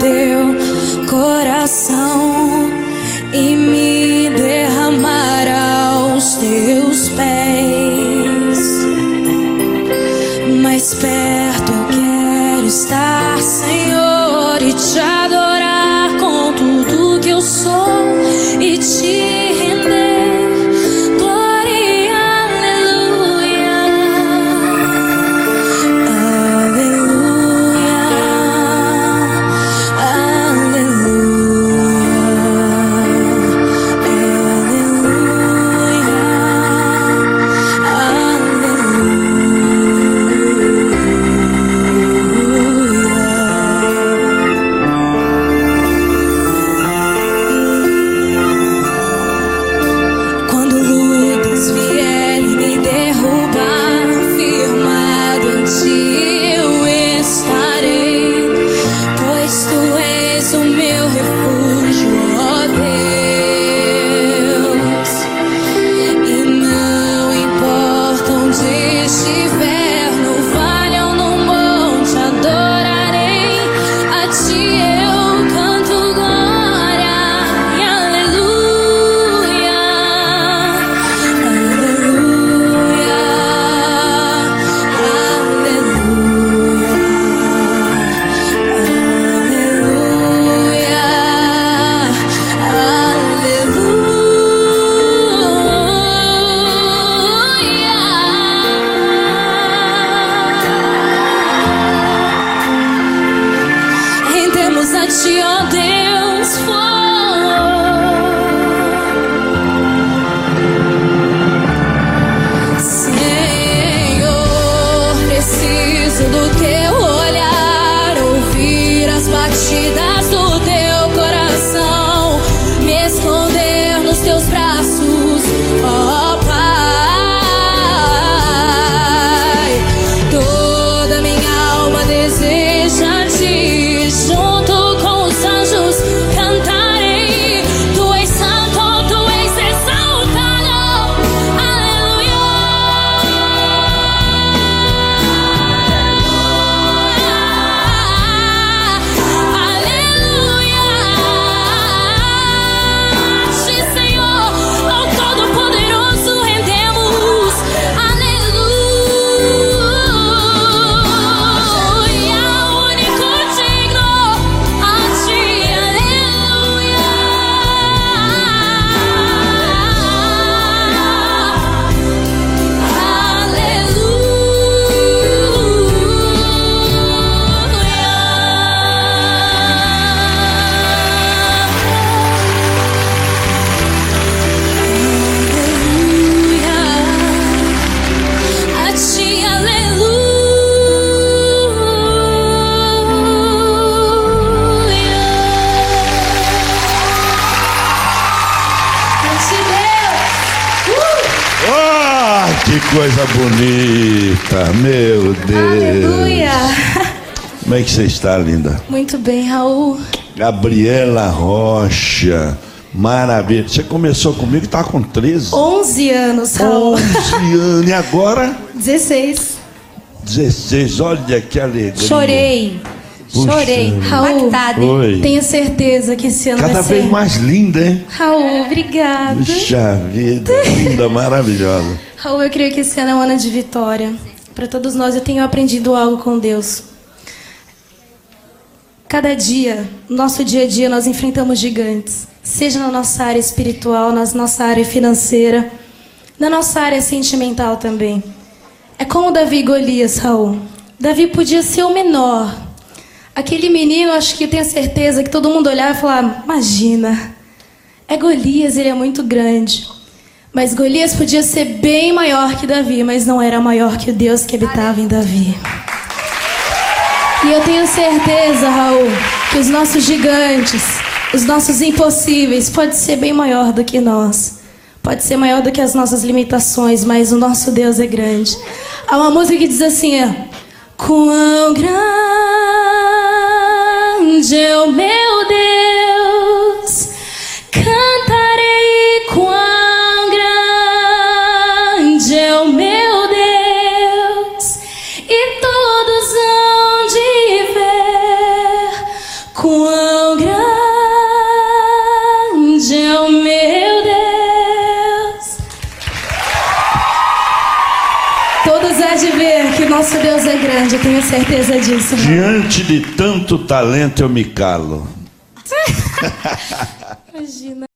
teu coração e me derramar aos teus pés. Mais perto eu quero estar, Senhor, e te adorar com tudo que eu sou e te Este Deus. Coisa bonita, meu Deus. Aleluia! Como é que você está, linda? Muito bem, Raul. Gabriela Rocha, maravilha. Você começou comigo e tá com 13. 11 anos, Raul. 11 anos. E agora? 16. 16. Olha que alegria. Chorei. Puxa. Chorei. Raul, Impactada. Oi. tenho certeza que esse ano Cada vai vez ser... mais linda, hein? Raul, obrigada. Puxa vida, linda, maravilhosa. Raul, eu creio que esse ano é um ano de vitória. Para todos nós, eu tenho aprendido algo com Deus. Cada dia, no nosso dia a dia, nós enfrentamos gigantes. Seja na nossa área espiritual, na nossa área financeira, na nossa área sentimental também. É como Davi e Golias, Raul. Davi podia ser o menor. Aquele menino, acho que eu tenho certeza que todo mundo olhava e falava: Imagina, é Golias, ele é muito grande. Mas Golias podia ser bem maior que Davi, mas não era maior que o Deus que habitava em Davi. E eu tenho certeza, Raul, que os nossos gigantes, os nossos impossíveis, pode ser bem maior do que nós. Pode ser maior do que as nossas limitações, mas o nosso Deus é grande. Há uma música que diz assim: ó, Quão grande é o meu Deus, Há de ver que nosso Deus é grande, eu tenho certeza disso. Diante de tanto talento eu me calo. Imagina.